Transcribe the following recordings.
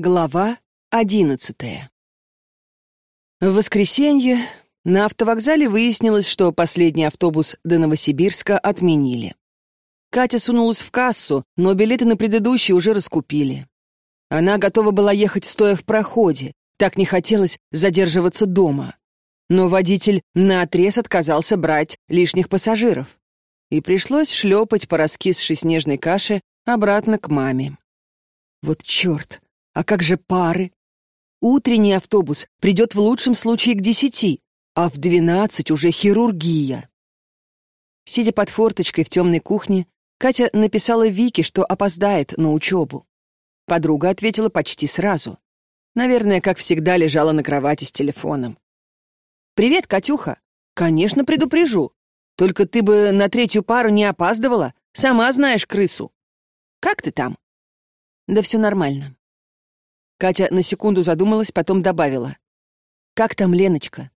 Глава одиннадцатая В воскресенье на автовокзале выяснилось, что последний автобус до Новосибирска отменили. Катя сунулась в кассу, но билеты на предыдущий уже раскупили. Она готова была ехать стоя в проходе, так не хотелось задерживаться дома. Но водитель наотрез отказался брать лишних пассажиров. И пришлось шлепать по раскисшей снежной каше обратно к маме. Вот черт! А как же пары? Утренний автобус придет в лучшем случае к десяти, а в двенадцать уже хирургия. Сидя под форточкой в темной кухне, Катя написала Вике, что опоздает на учебу. Подруга ответила почти сразу. Наверное, как всегда, лежала на кровати с телефоном. «Привет, Катюха. Конечно, предупрежу. Только ты бы на третью пару не опаздывала. Сама знаешь крысу. Как ты там?» «Да все нормально. Катя на секунду задумалась, потом добавила. «Как там Леночка?»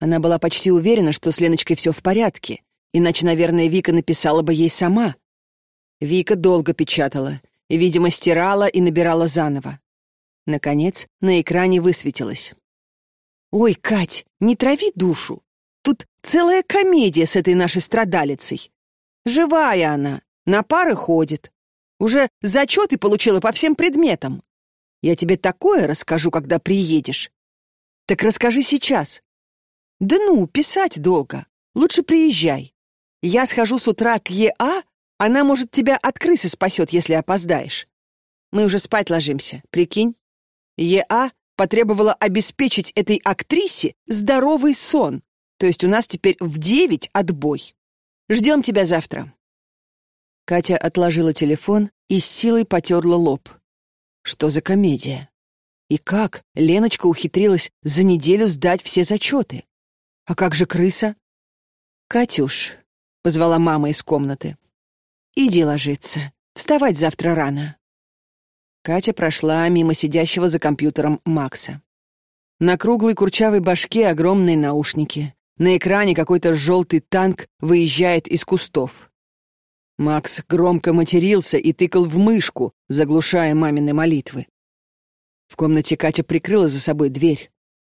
Она была почти уверена, что с Леночкой все в порядке, иначе, наверное, Вика написала бы ей сама. Вика долго печатала, и, видимо, стирала и набирала заново. Наконец, на экране высветилось. «Ой, Кать, не трави душу! Тут целая комедия с этой нашей страдалицей. Живая она, на пары ходит. Уже зачеты получила по всем предметам. Я тебе такое расскажу, когда приедешь. Так расскажи сейчас. Да ну, писать долго. Лучше приезжай. Я схожу с утра к ЕА, она, может, тебя от крысы спасет, если опоздаешь. Мы уже спать ложимся, прикинь? ЕА потребовала обеспечить этой актрисе здоровый сон. То есть у нас теперь в девять отбой. Ждем тебя завтра. Катя отложила телефон и с силой потерла лоб. Что за комедия? И как Леночка ухитрилась за неделю сдать все зачеты? А как же крыса? «Катюш», — позвала мама из комнаты, — «иди ложиться. Вставать завтра рано». Катя прошла мимо сидящего за компьютером Макса. На круглой курчавой башке огромные наушники. На экране какой-то желтый танк выезжает из кустов. Макс громко матерился и тыкал в мышку, заглушая мамины молитвы. В комнате Катя прикрыла за собой дверь.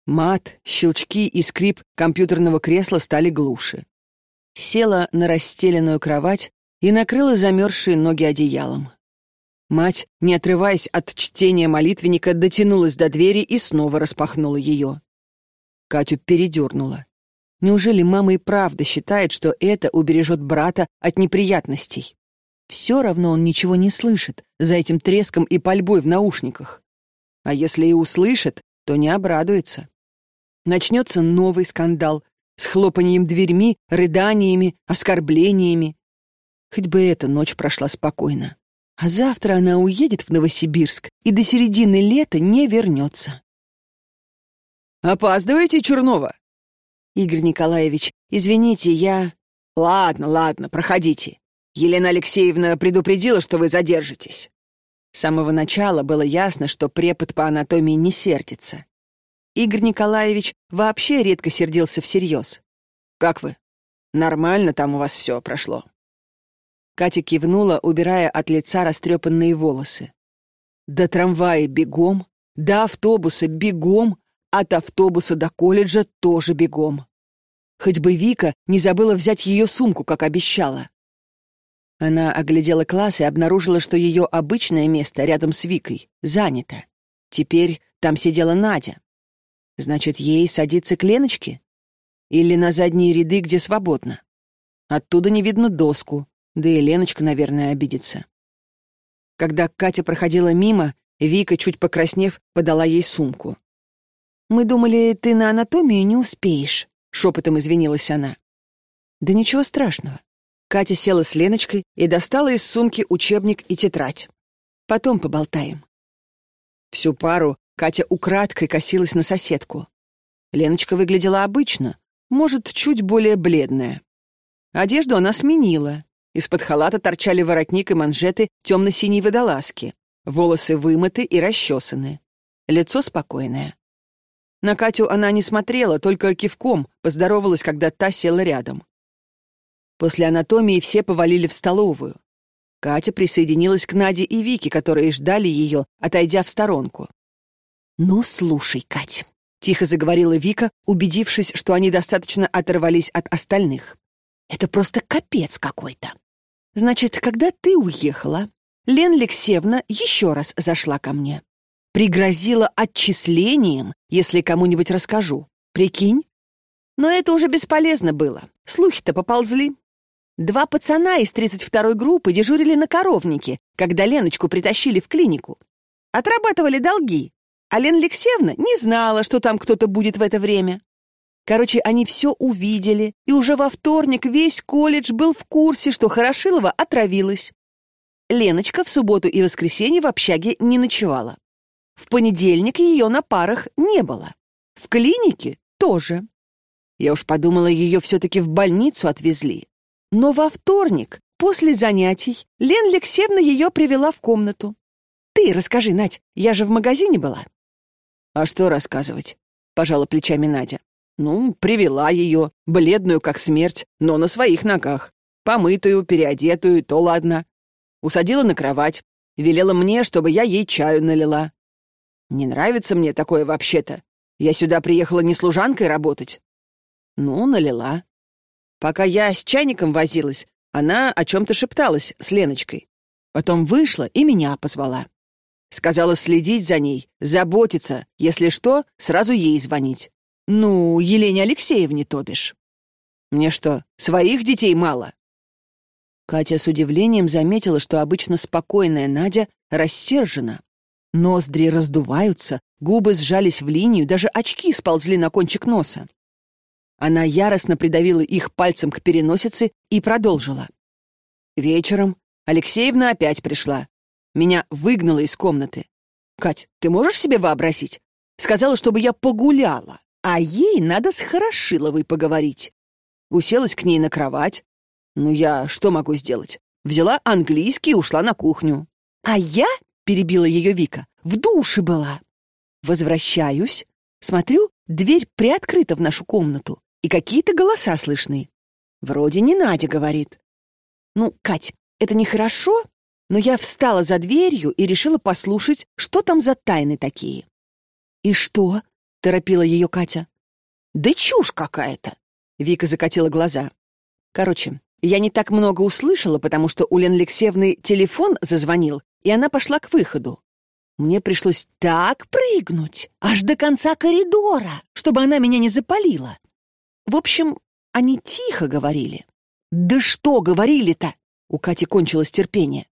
Мат, щелчки и скрип компьютерного кресла стали глуше. Села на расстеленную кровать и накрыла замерзшие ноги одеялом. Мать, не отрываясь от чтения молитвенника, дотянулась до двери и снова распахнула ее. Катю передернула. Неужели мама и правда считает, что это убережет брата от неприятностей? Все равно он ничего не слышит за этим треском и пальбой в наушниках. А если и услышит, то не обрадуется. Начнется новый скандал с хлопанием дверьми, рыданиями, оскорблениями. Хоть бы эта ночь прошла спокойно. А завтра она уедет в Новосибирск и до середины лета не вернется. «Опаздываете, Чернова?» «Игорь Николаевич, извините, я...» «Ладно, ладно, проходите. Елена Алексеевна предупредила, что вы задержитесь». С самого начала было ясно, что препод по анатомии не сердится. Игорь Николаевич вообще редко сердился всерьез. «Как вы? Нормально там у вас все прошло?» Катя кивнула, убирая от лица растрепанные волосы. До трамвая бегом, до автобуса бегом, от автобуса до колледжа тоже бегом. Хоть бы Вика не забыла взять ее сумку, как обещала. Она оглядела класс и обнаружила, что ее обычное место рядом с Викой занято. Теперь там сидела Надя. Значит, ей садиться к Леночке? Или на задние ряды, где свободно? Оттуда не видно доску, да и Леночка, наверное, обидится. Когда Катя проходила мимо, Вика, чуть покраснев, подала ей сумку. «Мы думали, ты на анатомию не успеешь», — шепотом извинилась она. «Да ничего страшного». Катя села с Леночкой и достала из сумки учебник и тетрадь. «Потом поболтаем». Всю пару Катя украдкой косилась на соседку. Леночка выглядела обычно, может, чуть более бледная. Одежду она сменила. Из-под халата торчали воротник и манжеты темно-синей водолазки. Волосы вымыты и расчесаны. Лицо спокойное. На Катю она не смотрела, только кивком поздоровалась, когда та села рядом. После анатомии все повалили в столовую. Катя присоединилась к Наде и Вике, которые ждали ее, отойдя в сторонку. «Ну, слушай, Кать», — тихо заговорила Вика, убедившись, что они достаточно оторвались от остальных. «Это просто капец какой-то. Значит, когда ты уехала, Лен Алексеевна еще раз зашла ко мне. Пригрозила отчислением, если кому-нибудь расскажу. Прикинь? Но это уже бесполезно было. Слухи-то поползли. Два пацана из 32-й группы дежурили на коровнике, когда Леночку притащили в клинику. Отрабатывали долги. А Лена Алексеевна не знала, что там кто-то будет в это время. Короче, они все увидели, и уже во вторник весь колледж был в курсе, что Хорошилова отравилась. Леночка в субботу и воскресенье в общаге не ночевала. В понедельник ее на парах не было. В клинике тоже. Я уж подумала, ее все-таки в больницу отвезли. Но во вторник, после занятий, Лен Алексеевна ее привела в комнату. Ты расскажи, Надь, я же в магазине была. А что рассказывать? Пожала плечами Надя. Ну, привела ее, бледную как смерть, но на своих ногах. Помытую, переодетую, то ладно. Усадила на кровать, велела мне, чтобы я ей чаю налила. Не нравится мне такое вообще-то. Я сюда приехала не служанкой работать. Ну, налила. Пока я с чайником возилась, она о чем-то шепталась с Леночкой. Потом вышла и меня позвала. Сказала следить за ней, заботиться, если что, сразу ей звонить. Ну, Елене Алексеевне, то бишь. Мне что, своих детей мало? Катя с удивлением заметила, что обычно спокойная Надя рассержена. Ноздри раздуваются, губы сжались в линию, даже очки сползли на кончик носа. Она яростно придавила их пальцем к переносице и продолжила. Вечером Алексеевна опять пришла. Меня выгнала из комнаты. «Кать, ты можешь себе вообразить? Сказала, чтобы я погуляла, а ей надо с Хорошиловой поговорить. Уселась к ней на кровать. Ну, я что могу сделать? Взяла английский и ушла на кухню. А я, перебила ее Вика, в душе была. Возвращаюсь, смотрю, дверь приоткрыта в нашу комнату и какие-то голоса слышны. Вроде не Надя говорит. Ну, Кать, это нехорошо, но я встала за дверью и решила послушать, что там за тайны такие. «И что?» — торопила ее Катя. «Да чушь какая-то!» — Вика закатила глаза. «Короче, я не так много услышала, потому что у Лены Алексеевны телефон зазвонил, и она пошла к выходу. Мне пришлось так прыгнуть, аж до конца коридора, чтобы она меня не запалила. В общем, они тихо говорили. «Да что говорили-то?» У Кати кончилось терпение.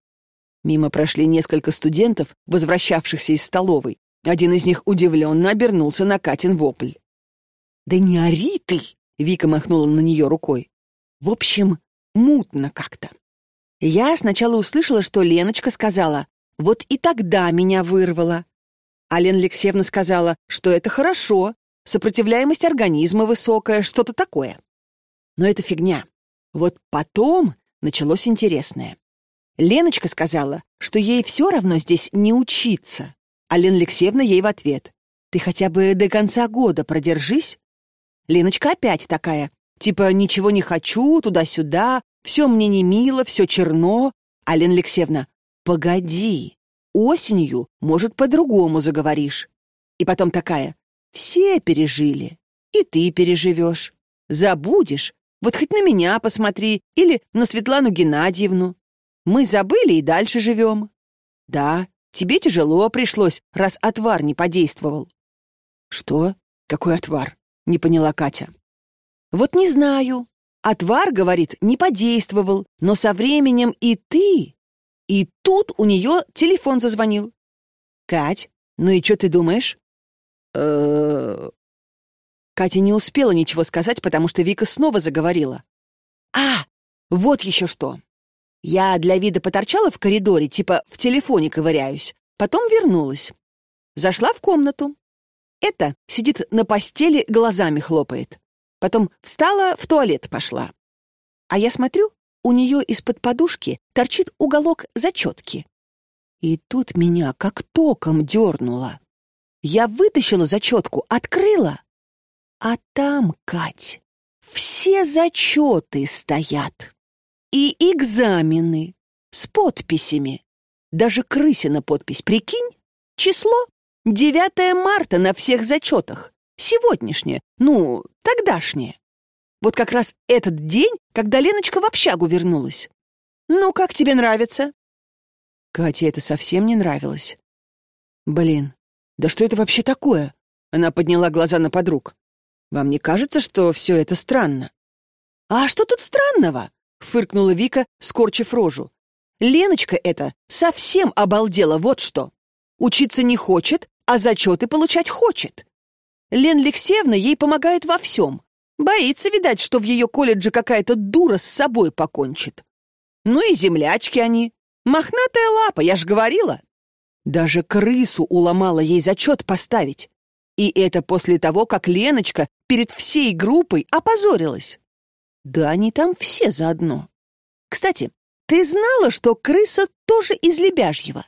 Мимо прошли несколько студентов, возвращавшихся из столовой. Один из них удивленно обернулся на Катин вопль. «Да не ори ты!» — Вика махнула на нее рукой. «В общем, мутно как-то. Я сначала услышала, что Леночка сказала, вот и тогда меня вырвало. А Лена Алексеевна сказала, что это хорошо, сопротивляемость организма высокая, что-то такое. Но это фигня. Вот потом началось интересное. Леночка сказала, что ей все равно здесь не учиться. А Лена Алексеевна ей в ответ. «Ты хотя бы до конца года продержись». Леночка опять такая, типа «ничего не хочу, туда-сюда, все мне не мило, все черно». А Лена Алексеевна «Погоди, осенью, может, по-другому заговоришь». И потом такая все пережили, и ты переживешь. Забудешь, вот хоть на меня посмотри или на Светлану Геннадьевну. Мы забыли и дальше живем. Да, тебе тяжело пришлось, раз отвар не подействовал. Что? Какой отвар? Не поняла Катя. Вот не знаю. Отвар, говорит, не подействовал, но со временем и ты. И тут у нее телефон зазвонил. Кать, ну и что ты думаешь? э Катя не успела ничего сказать, потому что Вика снова заговорила. «А, вот еще что. Я для вида поторчала в коридоре, типа в телефоне ковыряюсь. Потом вернулась. Зашла в комнату. Это сидит на постели, глазами хлопает. Потом встала, в туалет пошла. А я смотрю, у нее из-под подушки торчит уголок зачетки. И тут меня как током дернуло. Я вытащила зачетку, открыла. А там, Кать, все зачеты стоят. И экзамены. с подписями. Даже крысина подпись, прикинь? Число 9 марта на всех зачетах. Сегодняшнее, ну, тогдашнее. Вот как раз этот день, когда Леночка в общагу вернулась. Ну, как тебе нравится? Кате это совсем не нравилось. Блин, да что это вообще такое? Она подняла глаза на подруг. Вам не кажется, что все это странно? А что тут странного? Фыркнула Вика, скорчив рожу. Леночка это совсем обалдела, вот что. Учиться не хочет, а зачеты получать хочет. Лен Алексеевна ей помогает во всем. Боится, видать, что в ее колледже какая-то дура с собой покончит. Ну и землячки они. Мохнатая лапа, я ж говорила. Даже крысу уломала ей зачет поставить. И это после того, как Леночка перед всей группой опозорилась. Да они там все заодно. Кстати, ты знала, что крыса тоже из Лебяжьего?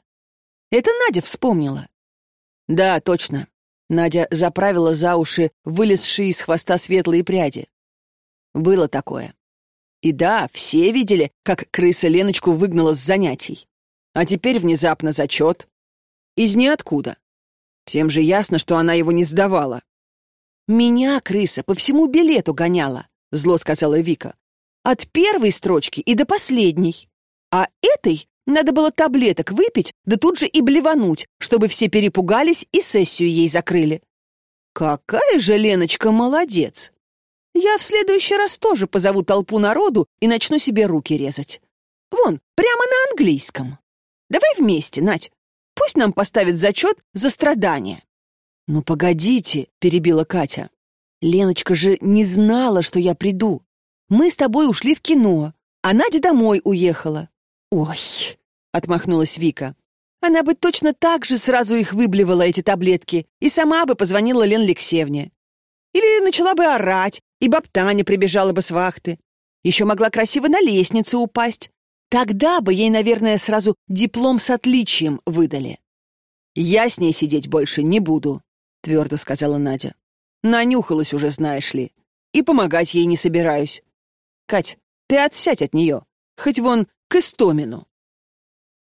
Это Надя вспомнила. Да, точно. Надя заправила за уши вылезшие из хвоста светлые пряди. Было такое. И да, все видели, как крыса Леночку выгнала с занятий. А теперь внезапно зачет. Из ниоткуда. Всем же ясно, что она его не сдавала. «Меня крыса по всему билету гоняла», — зло сказала Вика. «От первой строчки и до последней. А этой надо было таблеток выпить, да тут же и блевануть, чтобы все перепугались и сессию ей закрыли». «Какая же Леночка молодец!» «Я в следующий раз тоже позову толпу народу и начну себе руки резать. Вон, прямо на английском. Давай вместе, Надь. Пусть нам поставят зачет за страдания». «Ну, погодите», — перебила Катя. «Леночка же не знала, что я приду. Мы с тобой ушли в кино, а Надя домой уехала». «Ой», — отмахнулась Вика. «Она бы точно так же сразу их выблевала, эти таблетки, и сама бы позвонила Лен Алексеевне. Или начала бы орать, и баб Таня прибежала бы с вахты. Еще могла красиво на лестницу упасть, Тогда бы ей, наверное, сразу диплом с отличием выдали. «Я с ней сидеть больше не буду», — твердо сказала Надя. «Нанюхалась уже, знаешь ли, и помогать ей не собираюсь. Кать, ты отсядь от нее, хоть вон к Истомину».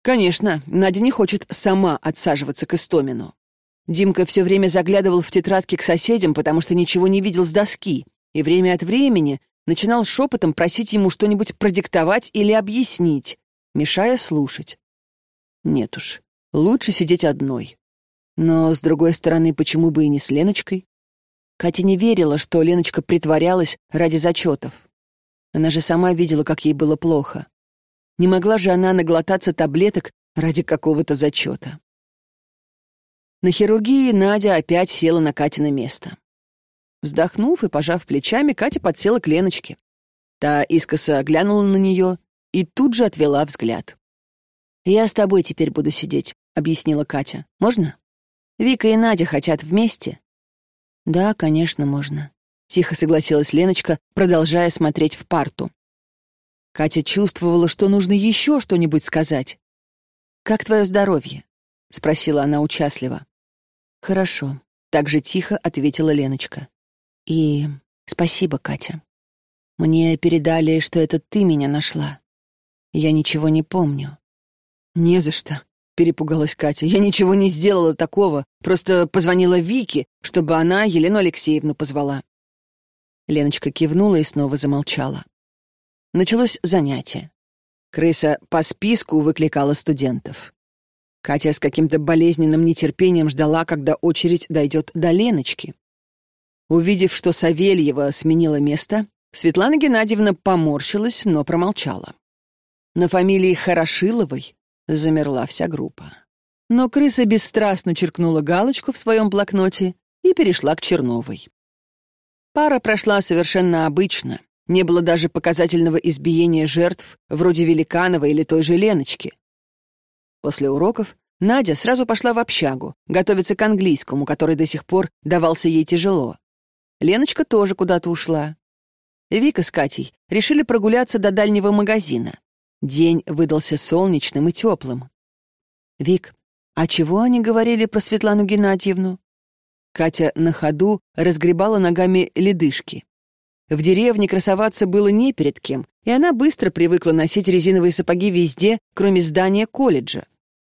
Конечно, Надя не хочет сама отсаживаться к Истомину. Димка все время заглядывал в тетрадки к соседям, потому что ничего не видел с доски, и время от времени начинал шепотом просить ему что-нибудь продиктовать или объяснить, мешая слушать. Нет уж, лучше сидеть одной. Но, с другой стороны, почему бы и не с Леночкой? Катя не верила, что Леночка притворялась ради зачетов. Она же сама видела, как ей было плохо. Не могла же она наглотаться таблеток ради какого-то зачета. На хирургии Надя опять села на Катино место. Вздохнув и пожав плечами, Катя подсела к Леночке. Та искоса глянула на нее и тут же отвела взгляд. «Я с тобой теперь буду сидеть», — объяснила Катя. «Можно? Вика и Надя хотят вместе?» «Да, конечно, можно», — тихо согласилась Леночка, продолжая смотреть в парту. Катя чувствовала, что нужно еще что-нибудь сказать. «Как твое здоровье?» — спросила она участливо. «Хорошо», — так же тихо ответила Леночка. И спасибо, Катя. Мне передали, что это ты меня нашла. Я ничего не помню. Не за что, перепугалась Катя. Я ничего не сделала такого, просто позвонила Вике, чтобы она Елену Алексеевну позвала. Леночка кивнула и снова замолчала. Началось занятие. Крыса по списку выкликала студентов. Катя с каким-то болезненным нетерпением ждала, когда очередь дойдет до Леночки. Увидев, что Савельева сменила место, Светлана Геннадьевна поморщилась, но промолчала. На фамилии Хорошиловой замерла вся группа. Но крыса бесстрастно черкнула галочку в своем блокноте и перешла к Черновой. Пара прошла совершенно обычно. Не было даже показательного избиения жертв, вроде Великанова или той же Леночки. После уроков Надя сразу пошла в общагу, готовиться к английскому, который до сих пор давался ей тяжело. Леночка тоже куда-то ушла. Вика с Катей решили прогуляться до дальнего магазина. День выдался солнечным и теплым. «Вик, а чего они говорили про Светлану Геннадьевну?» Катя на ходу разгребала ногами ледышки. В деревне красоваться было не перед кем, и она быстро привыкла носить резиновые сапоги везде, кроме здания колледжа.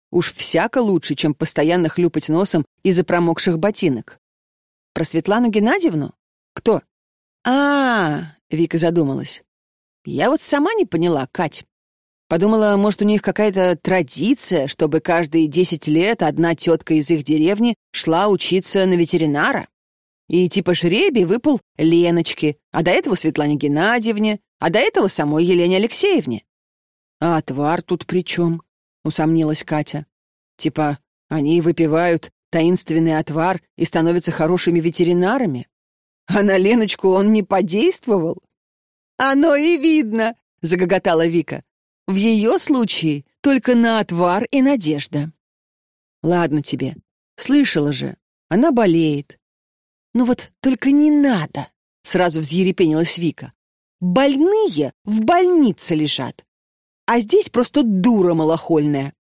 Уж всяко лучше, чем постоянно хлюпать носом из-за промокших ботинок. Про Светлану Геннадьевну? Кто? А, -а, -а Вика задумалась. Я вот сама не поняла, Кать. Подумала, может, у них какая-то традиция, чтобы каждые десять лет одна тетка из их деревни шла учиться на ветеринара. И типа жребий выпал Леночке, а до этого Светлане Геннадьевне, а до этого самой Елене Алексеевне. «А отвар тут при чем?» — усомнилась Катя. «Типа они выпивают таинственный отвар и становятся хорошими ветеринарами? А на Леночку он не подействовал?» «Оно и видно!» — загоготала Вика. В ее случае только на отвар и надежда. Ладно тебе, слышала же, она болеет. Ну вот только не надо, сразу взъерепенилась Вика. Больные в больнице лежат. А здесь просто дура малохольная.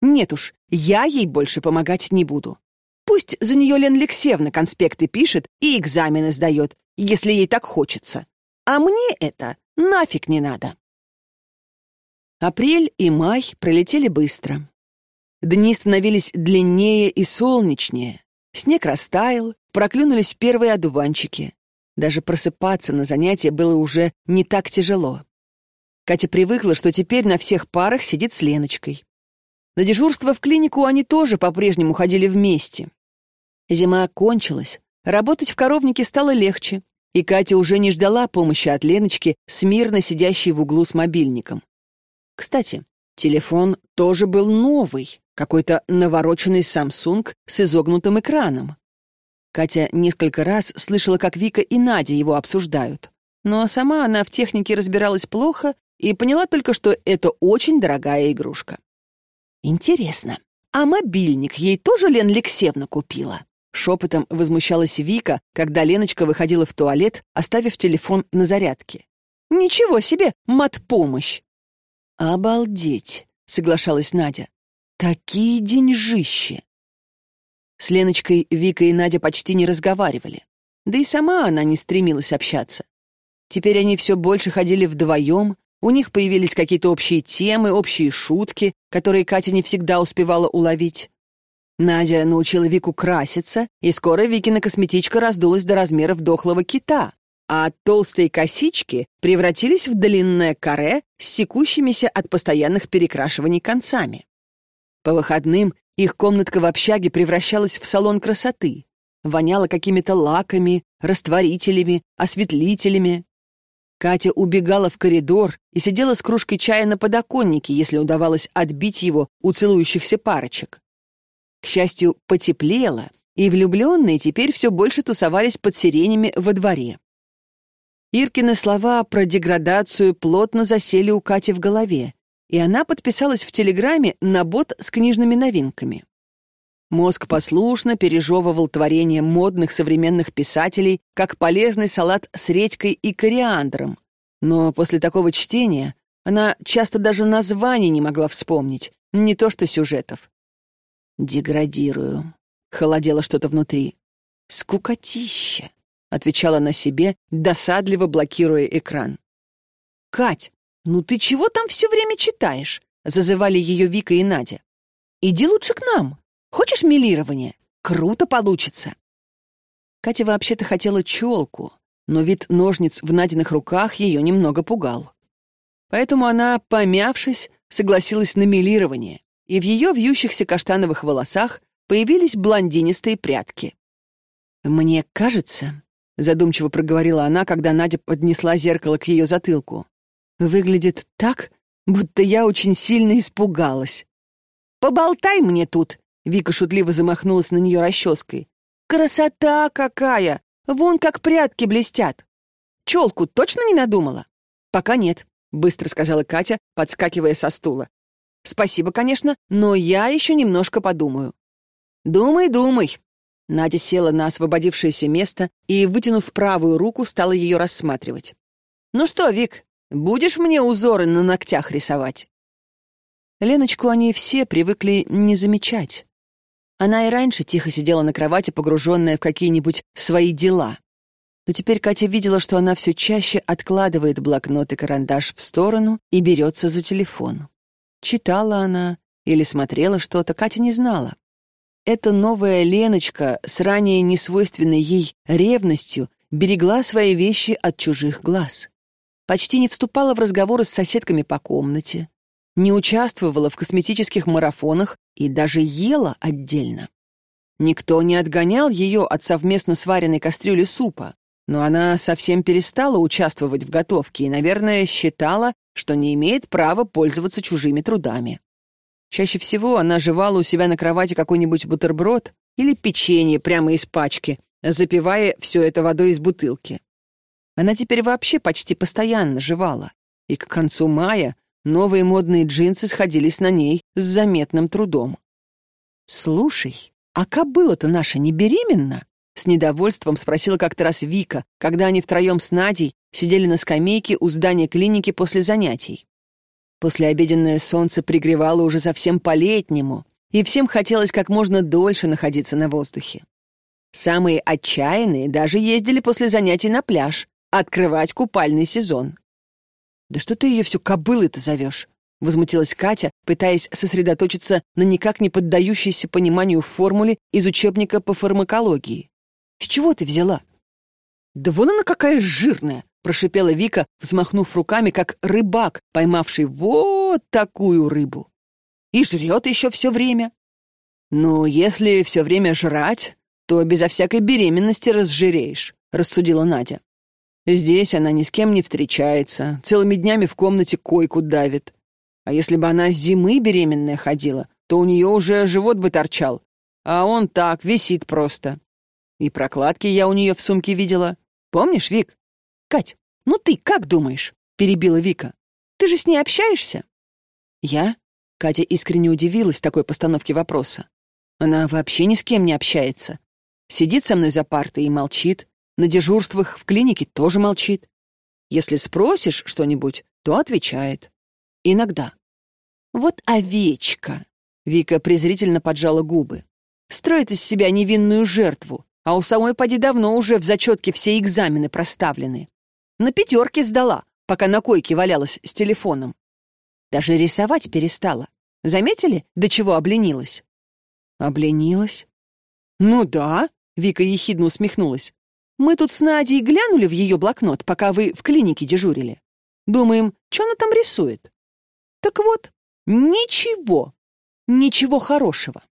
Нет уж, я ей больше помогать не буду. Пусть за нее Лен Алексеевна конспекты пишет и экзамены сдает, если ей так хочется. А мне это нафиг не надо. Апрель и май пролетели быстро. Дни становились длиннее и солнечнее. Снег растаял, проклюнулись первые одуванчики. Даже просыпаться на занятия было уже не так тяжело. Катя привыкла, что теперь на всех парах сидит с Леночкой. На дежурство в клинику они тоже по-прежнему ходили вместе. Зима кончилась, работать в коровнике стало легче, и Катя уже не ждала помощи от Леночки, смирно сидящей в углу с мобильником. Кстати, телефон тоже был новый, какой-то навороченный Samsung с изогнутым экраном. Катя несколько раз слышала, как Вика и Надя его обсуждают. Но сама она в технике разбиралась плохо и поняла только, что это очень дорогая игрушка. Интересно, а мобильник ей тоже Лен Алексеевна купила? Шепотом возмущалась Вика, когда Леночка выходила в туалет, оставив телефон на зарядке. «Ничего себе, мат-помощь! «Обалдеть!» — соглашалась Надя. «Такие деньжищи!» С Леночкой Вика и Надя почти не разговаривали. Да и сама она не стремилась общаться. Теперь они все больше ходили вдвоем, у них появились какие-то общие темы, общие шутки, которые Катя не всегда успевала уловить. Надя научила Вику краситься, и скоро Викина косметичка раздулась до размеров дохлого кита а толстые косички превратились в длинное каре с секущимися от постоянных перекрашиваний концами. По выходным их комнатка в общаге превращалась в салон красоты, воняла какими-то лаками, растворителями, осветлителями. Катя убегала в коридор и сидела с кружкой чая на подоконнике, если удавалось отбить его у целующихся парочек. К счастью, потеплело, и влюбленные теперь все больше тусовались под сиренями во дворе. Иркины слова про деградацию плотно засели у Кати в голове, и она подписалась в Телеграме на бот с книжными новинками. Мозг послушно пережевывал творения модных современных писателей как полезный салат с редькой и кориандром. Но после такого чтения она часто даже названий не могла вспомнить, не то что сюжетов. «Деградирую», — холодело что-то внутри. «Скукотища». — отвечала на себе, досадливо блокируя экран. «Кать, ну ты чего там все время читаешь?» — зазывали ее Вика и Надя. «Иди лучше к нам. Хочешь милирование? Круто получится!» Катя вообще-то хотела челку, но вид ножниц в Надиных руках ее немного пугал. Поэтому она, помявшись, согласилась на милирование, и в ее вьющихся каштановых волосах появились блондинистые прядки. «Мне кажется, задумчиво проговорила она, когда Надя поднесла зеркало к ее затылку. Выглядит так, будто я очень сильно испугалась. Поболтай мне тут, Вика шутливо замахнулась на нее расческой. Красота какая! Вон как прятки блестят. Челку точно не надумала? Пока нет, быстро сказала Катя, подскакивая со стула. Спасибо, конечно, но я еще немножко подумаю. Думай, думай, Надя села на освободившееся место и, вытянув правую руку, стала ее рассматривать. «Ну что, Вик, будешь мне узоры на ногтях рисовать?» Леночку они все привыкли не замечать. Она и раньше тихо сидела на кровати, погруженная в какие-нибудь свои дела. Но теперь Катя видела, что она все чаще откладывает блокнот и карандаш в сторону и берется за телефон. Читала она или смотрела что-то, Катя не знала. Эта новая Леночка с ранее несвойственной ей ревностью берегла свои вещи от чужих глаз. Почти не вступала в разговоры с соседками по комнате, не участвовала в косметических марафонах и даже ела отдельно. Никто не отгонял ее от совместно сваренной кастрюли супа, но она совсем перестала участвовать в готовке и, наверное, считала, что не имеет права пользоваться чужими трудами. Чаще всего она жевала у себя на кровати какой-нибудь бутерброд или печенье прямо из пачки, запивая все это водой из бутылки. Она теперь вообще почти постоянно жевала, и к концу мая новые модные джинсы сходились на ней с заметным трудом. «Слушай, а кобыла-то наша не беременна?» С недовольством спросила как-то раз Вика, когда они втроем с Надей сидели на скамейке у здания клиники после занятий. Послеобеденное солнце пригревало уже совсем по-летнему, и всем хотелось как можно дольше находиться на воздухе. Самые отчаянные даже ездили после занятий на пляж, открывать купальный сезон. «Да что ты ее всю кобылой-то зовешь?» — возмутилась Катя, пытаясь сосредоточиться на никак не поддающейся пониманию формуле из учебника по фармакологии. С чего ты взяла?» «Да вон она какая жирная!» — прошипела Вика, взмахнув руками, как рыбак, поймавший вот такую рыбу. «И жрет еще все время». «Ну, если все время жрать, то безо всякой беременности разжиреешь», — рассудила Надя. «Здесь она ни с кем не встречается, целыми днями в комнате койку давит. А если бы она с зимы беременная ходила, то у нее уже живот бы торчал, а он так, висит просто. И прокладки я у нее в сумке видела. Помнишь, Вик? Кать, ну ты как думаешь? Перебила Вика. Ты же с ней общаешься? Я? Катя искренне удивилась такой постановке вопроса. Она вообще ни с кем не общается. Сидит со мной за партой и молчит. На дежурствах в клинике тоже молчит. Если спросишь что-нибудь, то отвечает. Иногда. Вот овечка. Вика презрительно поджала губы. Строит из себя невинную жертву, а у самой поди давно уже в зачетке все экзамены проставлены. На пятерке сдала, пока на койке валялась с телефоном. Даже рисовать перестала. Заметили, до чего обленилась? Обленилась? Ну да, Вика ехидно усмехнулась. Мы тут с Надей глянули в ее блокнот, пока вы в клинике дежурили. Думаем, что она там рисует? Так вот, ничего, ничего хорошего.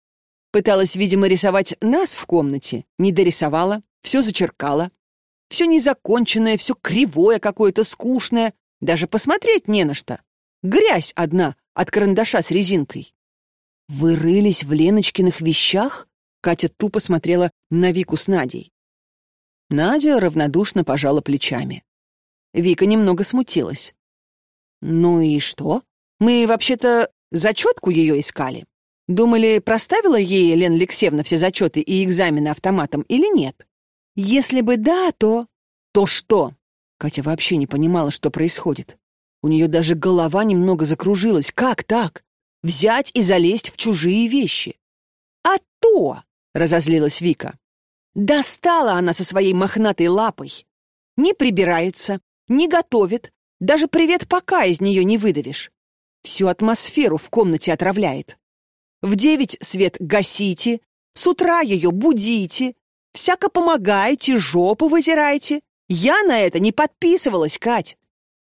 Пыталась, видимо, рисовать нас в комнате, не дорисовала, все зачеркала. Все незаконченное, все кривое какое-то, скучное. Даже посмотреть не на что. Грязь одна от карандаша с резинкой. Вы рылись в Леночкиных вещах? Катя тупо смотрела на Вику с Надей. Надя равнодушно пожала плечами. Вика немного смутилась. «Ну и что? Мы вообще-то зачетку ее искали. Думали, проставила ей Лена Алексеевна все зачеты и экзамены автоматом или нет? Если бы да, то... То что? Катя вообще не понимала, что происходит. У нее даже голова немного закружилась. Как так? Взять и залезть в чужие вещи? А то, разозлилась Вика. Достала она со своей мохнатой лапой. Не прибирается, не готовит, даже привет пока из нее не выдавишь. Всю атмосферу в комнате отравляет. В девять свет гасите, с утра ее будите, всяко помогайте, жопу вытирайте. Я на это не подписывалась, Кать.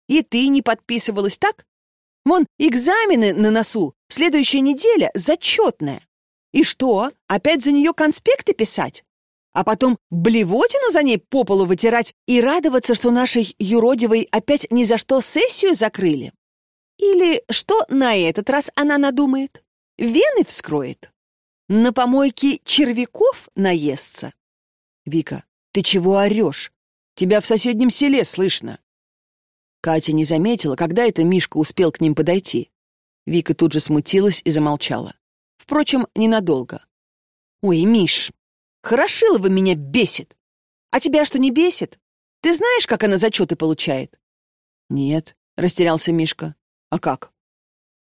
И ты не подписывалась, так? Вон, экзамены на носу, следующая неделя зачетная. И что, опять за нее конспекты писать? А потом блевотину за ней по полу вытирать и радоваться, что нашей юродивой опять ни за что сессию закрыли? Или что на этот раз она надумает? Вены вскроет? На помойке червяков наестся? Вика, ты чего орешь? Тебя в соседнем селе слышно. Катя не заметила, когда это Мишка успел к ним подойти. Вика тут же смутилась и замолчала. Впрочем, ненадолго. «Ой, Миш, Хорошилова меня бесит. А тебя что, не бесит? Ты знаешь, как она зачеты получает?» «Нет», — растерялся Мишка. «А как?»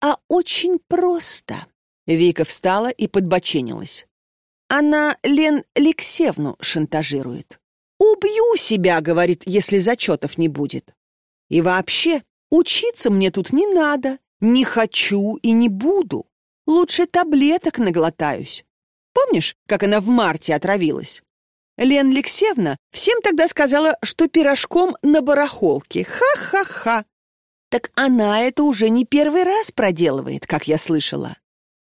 «А очень просто. Вика встала и подбоченилась. Она Лен Алексеевну шантажирует. «Убью себя», — говорит, «если зачетов не будет». И вообще, учиться мне тут не надо, не хочу и не буду. Лучше таблеток наглотаюсь. Помнишь, как она в марте отравилась? Лен Алексеевна всем тогда сказала, что пирожком на барахолке. Ха-ха-ха. Так она это уже не первый раз проделывает, как я слышала.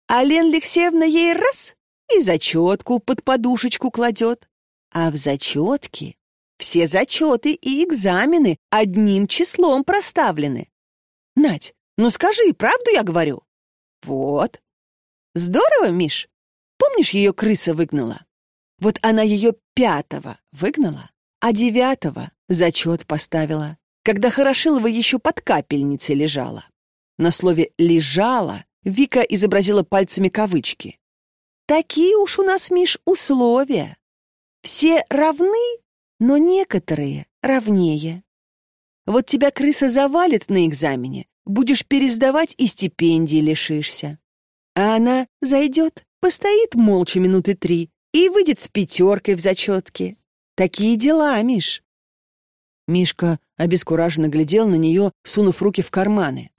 А Лен Алексеевна ей раз и зачетку под подушечку кладет. А в зачетке все зачеты и экзамены одним числом проставлены. Надь, ну скажи, правду я говорю? Вот. Здорово, Миш? Помнишь, ее крыса выгнала? Вот она ее пятого выгнала, а девятого зачет поставила, когда Хорошилова еще под капельницей лежала. На слове «лежала» Вика изобразила пальцами кавычки. Такие уж у нас, Миш, условия. Все равны, но некоторые равнее. Вот тебя крыса завалит на экзамене, будешь пересдавать и стипендии лишишься. А она зайдет, постоит молча минуты три и выйдет с пятеркой в зачетке. Такие дела, Миш. Мишка обескураженно глядел на нее, сунув руки в карманы.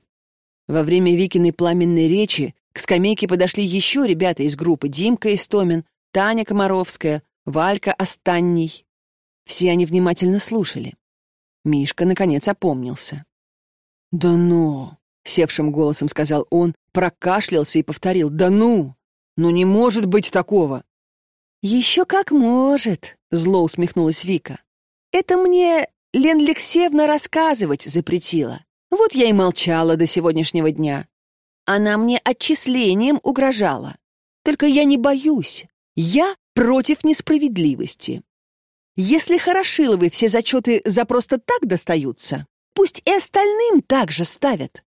Во время Викиной пламенной речи к скамейке подошли еще ребята из группы Димка Истомин, Таня Комаровская, Валька Останний. Все они внимательно слушали. Мишка, наконец, опомнился. «Да ну!» — севшим голосом сказал он, прокашлялся и повторил. «Да ну! Ну не может быть такого!» «Еще как может!» — зло усмехнулась Вика. «Это мне Лен Алексеевна рассказывать запретила. Вот я и молчала до сегодняшнего дня. Она мне отчислением угрожала. Только я не боюсь. Я против несправедливости. Если Хорошиловы все зачеты за просто так достаются, пусть и остальным так же ставят.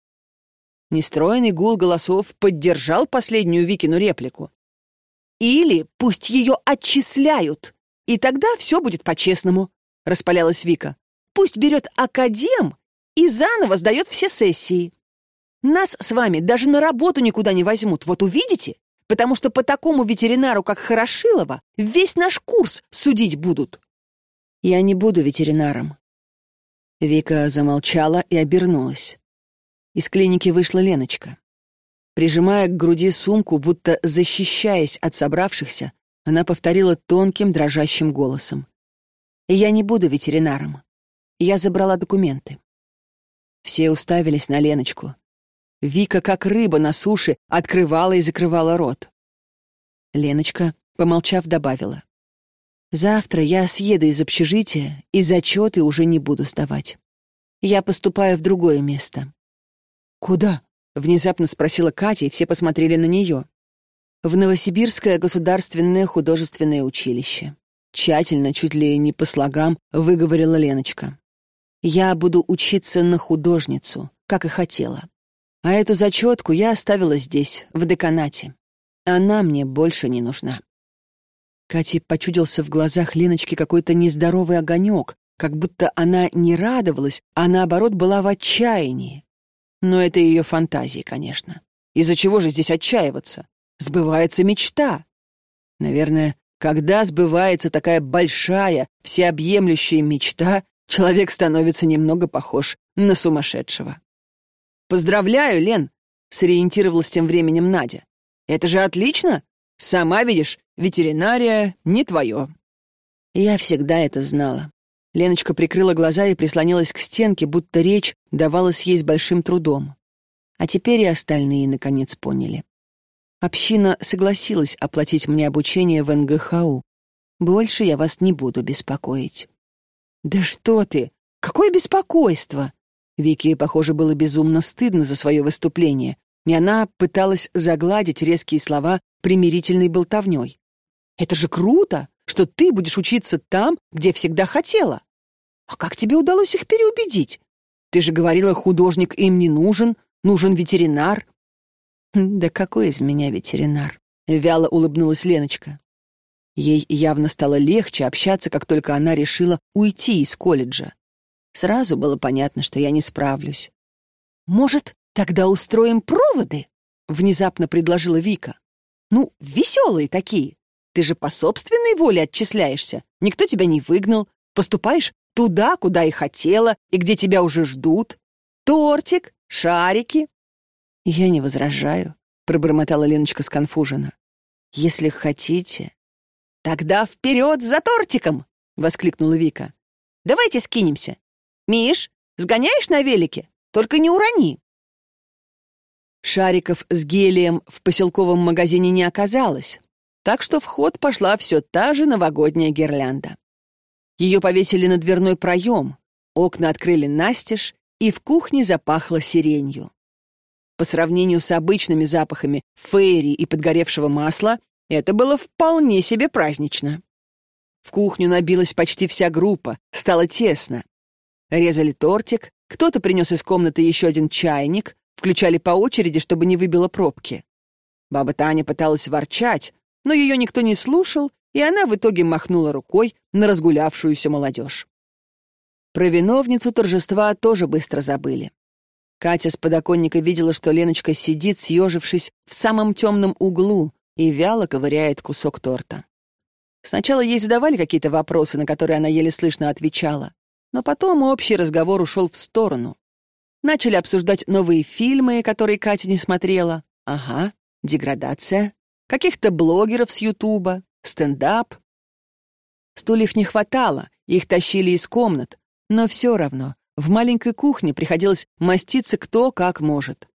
Нестроенный гул голосов поддержал последнюю Викину реплику. Или пусть ее отчисляют, и тогда все будет по-честному, распалялась Вика. Пусть берет академ и заново сдает все сессии. Нас с вами даже на работу никуда не возьмут, вот увидите? Потому что по такому ветеринару, как Хорошилова, весь наш курс судить будут. Я не буду ветеринаром. Вика замолчала и обернулась. Из клиники вышла Леночка. Прижимая к груди сумку, будто защищаясь от собравшихся, она повторила тонким, дрожащим голосом. «Я не буду ветеринаром. Я забрала документы». Все уставились на Леночку. Вика, как рыба на суше, открывала и закрывала рот. Леночка, помолчав, добавила. «Завтра я съеду из общежития и зачеты уже не буду сдавать. Я поступаю в другое место». «Куда?» — внезапно спросила Катя, и все посмотрели на нее. «В Новосибирское государственное художественное училище». Тщательно, чуть ли не по слогам, выговорила Леночка. «Я буду учиться на художницу, как и хотела. А эту зачетку я оставила здесь, в деканате. Она мне больше не нужна. Кате почудился в глазах Леночки какой-то нездоровый огонек, как будто она не радовалась, а наоборот была в отчаянии. Но это ее фантазии, конечно. Из-за чего же здесь отчаиваться? Сбывается мечта. Наверное, когда сбывается такая большая, всеобъемлющая мечта, человек становится немного похож на сумасшедшего. «Поздравляю, Лен!» — сориентировалась тем временем Надя. «Это же отлично! Сама видишь, ветеринария не твое». Я всегда это знала. Леночка прикрыла глаза и прислонилась к стенке, будто речь давалась ей с большим трудом. А теперь и остальные наконец поняли. Община согласилась оплатить мне обучение в НГХУ. Больше я вас не буду беспокоить. «Да что ты! Какое беспокойство!» Вике, похоже, было безумно стыдно за свое выступление, и она пыталась загладить резкие слова примирительной болтовней. «Это же круто, что ты будешь учиться там, где всегда хотела. А как тебе удалось их переубедить? Ты же говорила, художник им не нужен, нужен ветеринар». «Хм, «Да какой из меня ветеринар?» — вяло улыбнулась Леночка. Ей явно стало легче общаться, как только она решила уйти из колледжа. Сразу было понятно, что я не справлюсь. «Может, тогда устроим проводы?» — внезапно предложила Вика. «Ну, веселые такие. Ты же по собственной воле отчисляешься. Никто тебя не выгнал. Поступаешь туда, куда и хотела, и где тебя уже ждут. Тортик, шарики». «Я не возражаю», — пробормотала Леночка сконфуженно. «Если хотите...» «Тогда вперед за тортиком!» — воскликнула Вика. «Давайте скинемся. Миш, сгоняешь на велике? Только не урони!» Шариков с гелием в поселковом магазине не оказалось, так что в ход пошла все та же новогодняя гирлянда. Ее повесили на дверной проем, окна открыли настежь, и в кухне запахло сиренью. По сравнению с обычными запахами фейри и подгоревшего масла, это было вполне себе празднично. В кухню набилась почти вся группа, стало тесно. Резали тортик, кто-то принес из комнаты еще один чайник, включали по очереди, чтобы не выбило пробки. Баба Таня пыталась ворчать, но ее никто не слушал, и она в итоге махнула рукой на разгулявшуюся молодежь. Про виновницу торжества тоже быстро забыли. Катя с подоконника видела, что Леночка сидит, съежившись в самом темном углу и вяло ковыряет кусок торта. Сначала ей задавали какие-то вопросы, на которые она еле слышно отвечала, но потом общий разговор ушел в сторону. Начали обсуждать новые фильмы, которые Катя не смотрела. Ага, деградация. Каких-то блогеров с Ютуба, стендап. Стульев не хватало, их тащили из комнат, но все равно в маленькой кухне приходилось маститься кто как может.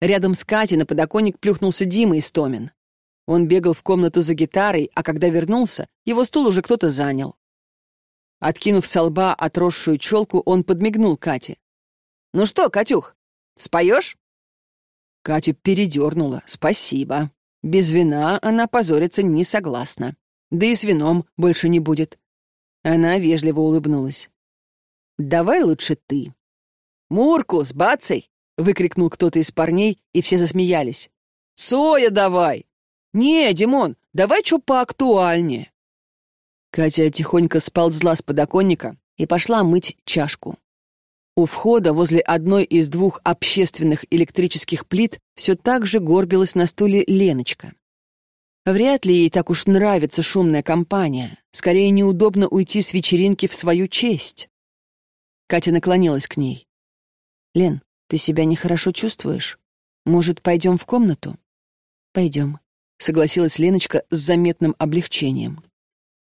Рядом с Катей на подоконник плюхнулся Дима Истомин. Он бегал в комнату за гитарой, а когда вернулся, его стул уже кто-то занял. Откинув со лба отросшую челку, он подмигнул Кате. «Ну что, Катюх, споешь?» Катю передернула. «Спасибо. Без вина она позориться не согласна. Да и с вином больше не будет». Она вежливо улыбнулась. «Давай лучше ты». «Мурку с бацей!» — выкрикнул кто-то из парней, и все засмеялись. «Цоя давай!» «Не, Димон, давай что поактуальнее». Катя тихонько сползла с подоконника и пошла мыть чашку. У входа возле одной из двух общественных электрических плит все так же горбилась на стуле Леночка. Вряд ли ей так уж нравится шумная компания. Скорее, неудобно уйти с вечеринки в свою честь. Катя наклонилась к ней. «Лен, ты себя нехорошо чувствуешь? Может, пойдем в комнату?» «Пойдем», — согласилась Леночка с заметным облегчением.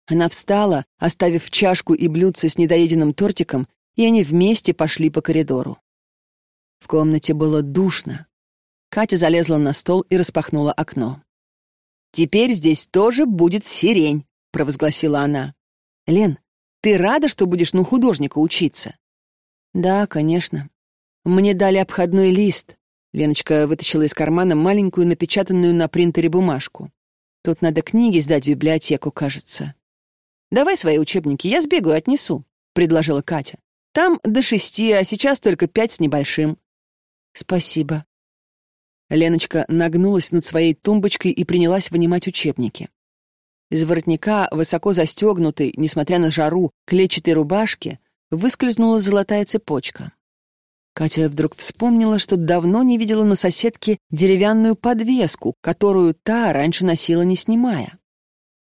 Она встала, оставив чашку и блюдце с недоеденным тортиком, и они вместе пошли по коридору. В комнате было душно. Катя залезла на стол и распахнула окно. «Теперь здесь тоже будет сирень», — провозгласила она. «Лен, ты рада, что будешь на художника учиться?» «Да, конечно. Мне дали обходной лист». Леночка вытащила из кармана маленькую напечатанную на принтере бумажку. «Тут надо книги сдать в библиотеку, кажется». «Давай свои учебники, я сбегаю, отнесу», — предложила Катя. Там до шести, а сейчас только пять с небольшим. Спасибо. Леночка нагнулась над своей тумбочкой и принялась вынимать учебники. Из воротника, высоко застегнутой, несмотря на жару, клетчатой рубашки, выскользнула золотая цепочка. Катя вдруг вспомнила, что давно не видела на соседке деревянную подвеску, которую та раньше носила, не снимая.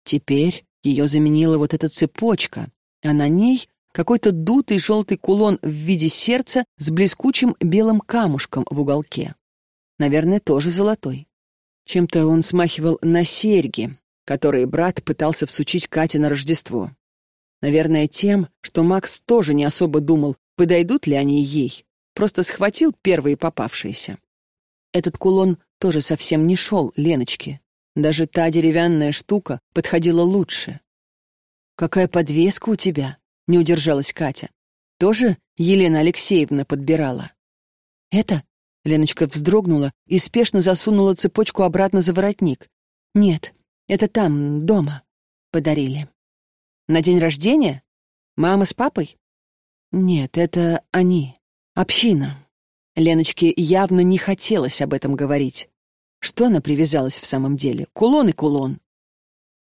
Теперь ее заменила вот эта цепочка, а на ней какой-то дутый желтый кулон в виде сердца с блескучим белым камушком в уголке. Наверное, тоже золотой. Чем-то он смахивал на серьги, которые брат пытался всучить Кате на Рождество. Наверное, тем, что Макс тоже не особо думал, подойдут ли они ей. Просто схватил первые попавшиеся. Этот кулон тоже совсем не шел Леночке. Даже та деревянная штука подходила лучше. «Какая подвеска у тебя?» Не удержалась Катя. Тоже Елена Алексеевна подбирала. Это? Леночка вздрогнула и спешно засунула цепочку обратно за воротник. Нет, это там, дома. Подарили. На день рождения? Мама с папой? Нет, это они. Община. Леночке явно не хотелось об этом говорить. Что она привязалась в самом деле? Кулон и кулон.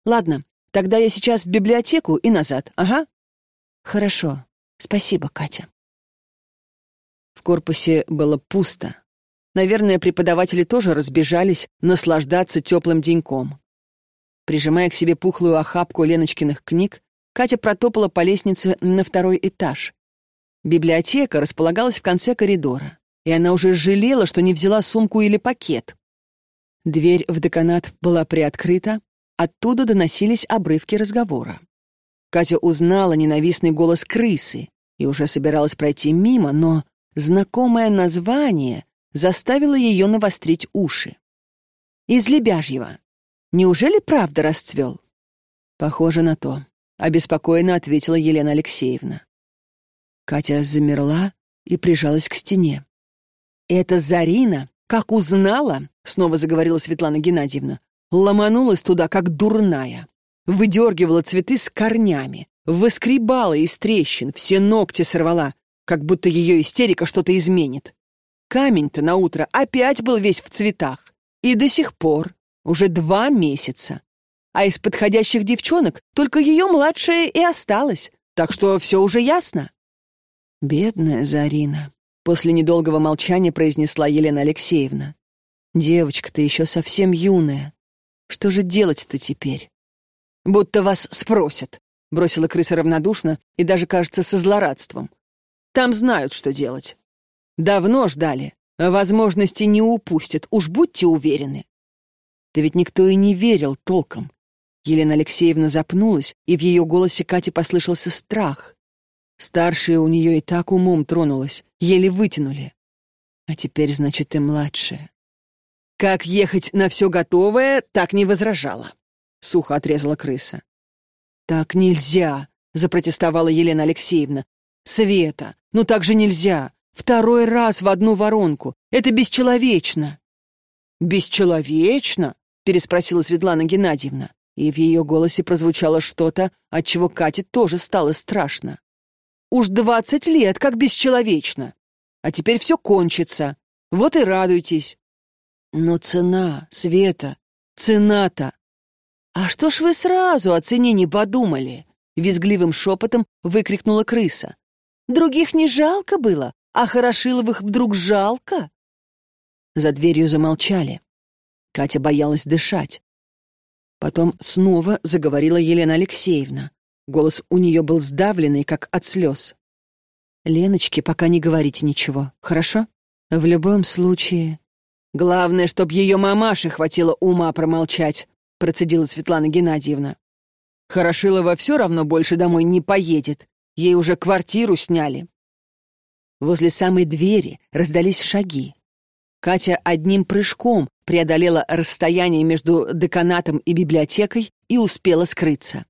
Ладно, тогда я сейчас в библиотеку и назад, ага. «Хорошо. Спасибо, Катя». В корпусе было пусто. Наверное, преподаватели тоже разбежались наслаждаться теплым деньком. Прижимая к себе пухлую охапку Леночкиных книг, Катя протопала по лестнице на второй этаж. Библиотека располагалась в конце коридора, и она уже жалела, что не взяла сумку или пакет. Дверь в деканат была приоткрыта, оттуда доносились обрывки разговора. Катя узнала ненавистный голос крысы и уже собиралась пройти мимо, но знакомое название заставило ее навострить уши. «Из Лебяжьего. Неужели правда расцвел?» «Похоже на то», — обеспокоенно ответила Елена Алексеевна. Катя замерла и прижалась к стене. «Это Зарина, как узнала», — снова заговорила Светлана Геннадьевна, ломанулась туда, как дурная, выдергивала цветы с корнями, выскребала из трещин, все ногти сорвала, как будто ее истерика что-то изменит. Камень-то на утро опять был весь в цветах. И до сих пор, уже два месяца. А из подходящих девчонок только ее младшая и осталась, так что все уже ясно. Бедная Зарина, после недолгого молчания произнесла Елена Алексеевна. Девочка-то еще совсем юная. Что же делать-то теперь? Будто вас спросят, бросила крыса равнодушно и даже, кажется, со злорадством. Там знают, что делать. Давно ждали. Возможности не упустят, уж будьте уверены. Да ведь никто и не верил толком. Елена Алексеевна запнулась, и в ее голосе Кате послышался страх. Старшая у нее и так умом тронулась, еле вытянули. А теперь, значит, и младшая. Как ехать на все готовое, так не возражала. Сухо отрезала крыса. Так нельзя, запротестовала Елена Алексеевна. Света, ну так же нельзя. Второй раз в одну воронку. Это бесчеловечно. Бесчеловечно? переспросила Светлана Геннадьевна, и в ее голосе прозвучало что-то, от чего Кате тоже стало страшно. Уж двадцать лет, как бесчеловечно. А теперь все кончится. Вот и радуйтесь. Но цена, Света, цена-то. А что ж вы сразу о цене не подумали? Визгливым шепотом выкрикнула крыса. Других не жалко было, а Хорошиловых вдруг жалко? За дверью замолчали. Катя боялась дышать. Потом снова заговорила Елена Алексеевна. Голос у нее был сдавленный, как от слез. «Леночке пока не говорите ничего, хорошо? В любом случае...» «Главное, чтоб ее мамаше хватило ума промолчать», процедила Светлана Геннадьевна. «Хорошилова все равно больше домой не поедет. Ей уже квартиру сняли». Возле самой двери раздались шаги. Катя одним прыжком преодолела расстояние между деканатом и библиотекой и успела скрыться.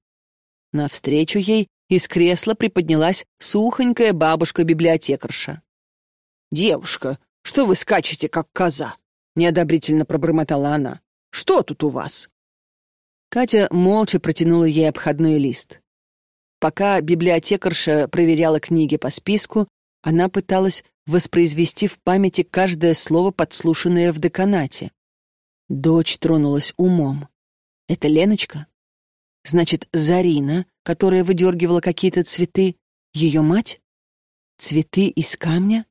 Навстречу ей из кресла приподнялась сухонькая бабушка-библиотекарша. «Девушка, что вы скачете, как коза?» — неодобрительно пробормотала она. «Что тут у вас?» Катя молча протянула ей обходной лист. Пока библиотекарша проверяла книги по списку, она пыталась воспроизвести в памяти каждое слово, подслушанное в деканате. Дочь тронулась умом. «Это Леночка?» Значит, Зарина, которая выдергивала какие-то цветы, ее мать? Цветы из камня?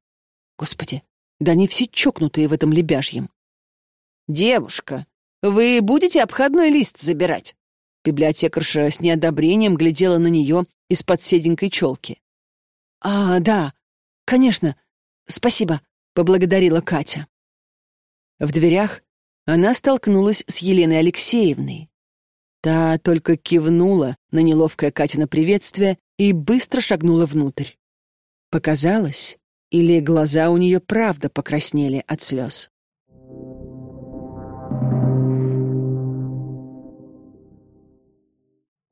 Господи, да они все чокнутые в этом лебяжьем. «Девушка, вы будете обходной лист забирать?» Библиотекарша с неодобрением глядела на нее из-под седенькой челки. «А, да, конечно, спасибо», — поблагодарила Катя. В дверях она столкнулась с Еленой Алексеевной. Та только кивнула на неловкое Катина приветствие и быстро шагнула внутрь. Показалось, или глаза у нее правда покраснели от слез.